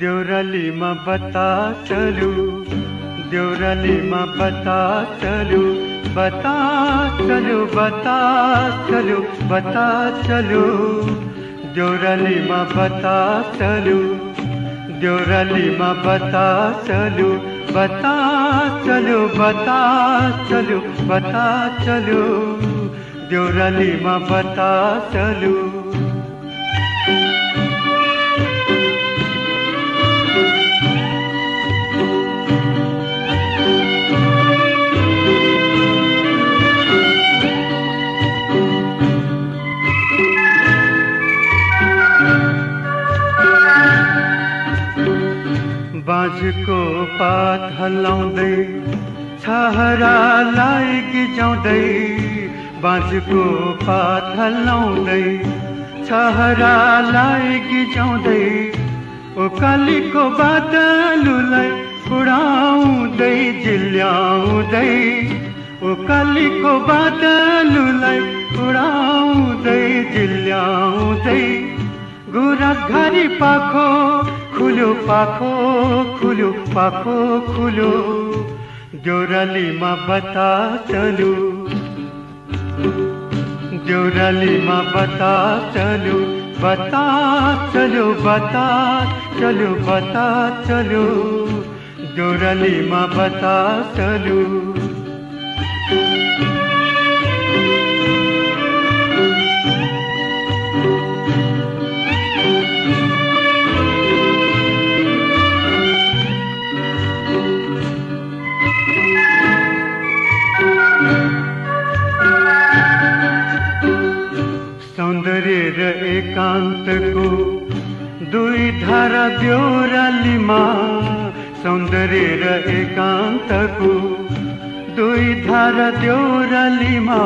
देउरालीमा बता चलु। देउरालीमा बता चलु बता चलु बता चलु बता चलु। देउरालीमा बता चलु देउरालीमा बता चलु बता चलु बता चलु बता चलु। देउरालीमा बता चलु। बाँझको पात हल्लाउँदै छहरालाई गिजाउँदै बाँझको पात हल्लाउँदै छहरालाई गिजाउँदै ओकालीको बादलुलाई उडाउँदै जिल्याउँदै ओकालीको बादलुलाई उडाउँदै जिल्याउँदै गुराँस घरी पाखो खुल्यो पाखो खुल्यो पाखो खुल्यो। देउरालीमा बता चलु देउरालीमा बता चलु बता चलु बता चलु बता चलु देउरालीमा बता चलु र एकान्तको दुई धारा देउरालीमा सौन्दर्य र एकान्तको दुई धारा देउरालीमा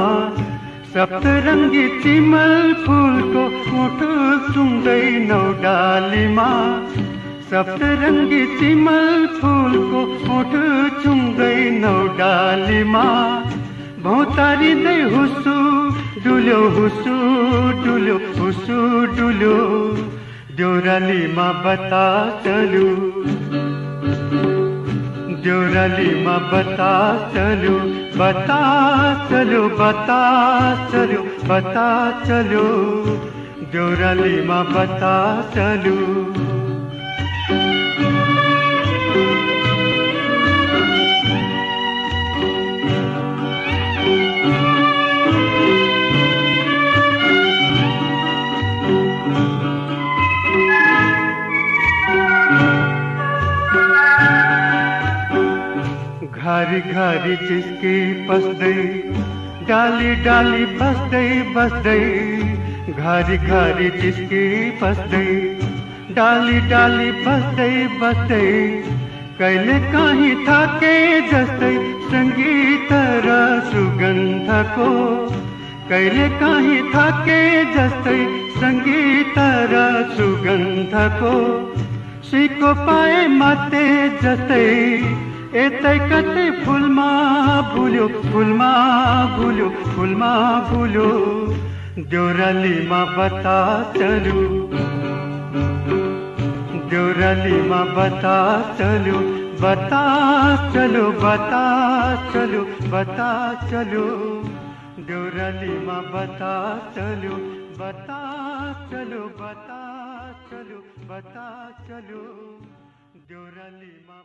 सप्तरङ्गी चिमल फुलको मुटु सुन्दै नौडालीमा सप्तरङ्गी चिमल फुलको मुटु चुम्दै नौडालीमा भौतारिँदै हुसु डुल्यो हुसु डुल्यो हुसु डुल्यो देउरालीमा बता चलु देउरालीमा बता चलु बता चलु बता चलु बता चलु देउरालीमा बता चलु घरी घरी जिसकी पस्दै डाली डाली बस्दै बस्दै। घरी घरी जिसकी पस्दै डाली डाली बस्दै बस्दै। कहिले काहीँ थाके जस्तै सङ्गीत र सुगन्धको। कहिले काहीँ थाके जस्तै सङ्गीत र सुगन्धको। सिको पाए माते जस्तै यतै कतै फुलमा भुल्यो फुलमा भुल्यो फुलमा भुल्यो देउरालीमा बता चलु देउरालीमा बता चलु बता चलु बता चलु बता चलु देउरालीमा बता चलु बता चलु बता चलु बता चलु देउरालीमा